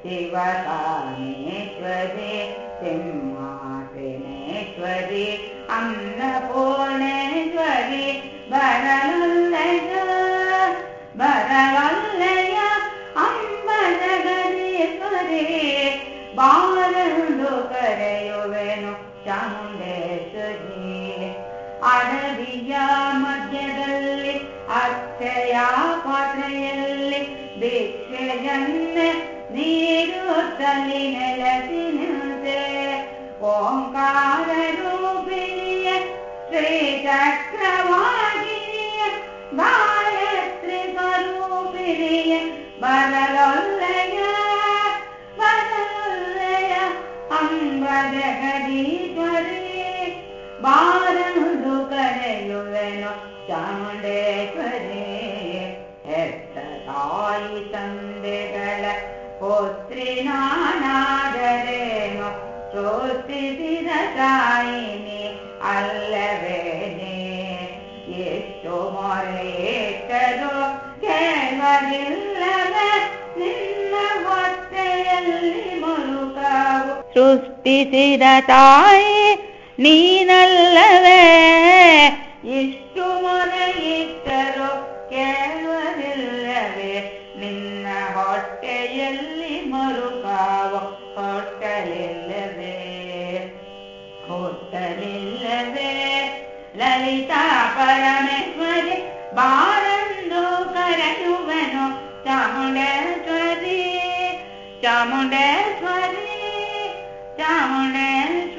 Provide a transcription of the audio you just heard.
ಶಿವಕಾಮೇಶ್ವರಿ ಸಿಂಹಾಸನೇಶ್ವರಿ ಅನ್ನಪೂರ್ಣೇಶ್ವರಿ ಬರಲೊಲ್ಲೆಯ ಬರಲೊಲ್ಲೆಯ ಅಂಬ ಜಗದೀಶ್ವರಿ ಬಾರಂದು ಕರೆಯುವೆನು ಚಾಮುಂಡೇಶ್ವರಿ ಅಡವಿಯ ಮಧ್ಯದಲ್ಲಿ ಅಕ್ಷಯ ಪಾತ್ರೆಯಲ್ಲಿ ಭಿಕ್ಷೆಯನ್ನೇ ನೀಡುತ್ತಲಿ ನೆಲಸಿನಂತೆ ಓಂಕಾರ ರೂಪಿಣಿಯ ಶ್ರೀ ಚಕ್ರವಾಗಿರಿಯ ಗಾಯತ್ರಿ ಸ್ವರೂಪಿಣಿಯ ಬರಲೊಲ್ಲೆಯ ಬರಲೊಲ್ಲೆಯ ಅಂಬ ಜಗದೀಶ್ವರಿ ಬಾರದು ಕರೆಯುವೆನು ಚಾಮುಂಡೇಶ್ವರಿ ಹೆತ್ತ ತಾಯಿ ತಂದೆಗಳ ಪುತ್ರಿ ನಾನಾದರೇನು ಸೋತಿಸಿದ ತಾಯಿನಿ ಅಲ್ಲವೇನೆ ಎಷ್ಟು ಮೊರೆಯಿಟ್ಟರು ಕೇಳುವುದಿಲ್ಲವೇ ನಿನ್ನ ಹೊಟ್ಟೆಯಲ್ಲಿ ಮರುಕಾವು ಸೃಷ್ಟಿಸಿದ ತಾಯಿ ನೀನಲ್ಲವೇ ಇಷ್ಟು ಮೊರೆಯಿಟ್ಟರು ಕೇಳುವುದಿಲ್ಲವೇ ललिता परमे ಲಲಿತಾ ಪರಮೇಶ್ವರಿ ಬಾರಂದು ಕರೆಯುವನು ಚಾಮುಂಡೇಶ್ವರಿ ಚಾಮುಂಡೇಶ್ವರಿ ಚಾಮುಂಡೇಶ್ವರಿ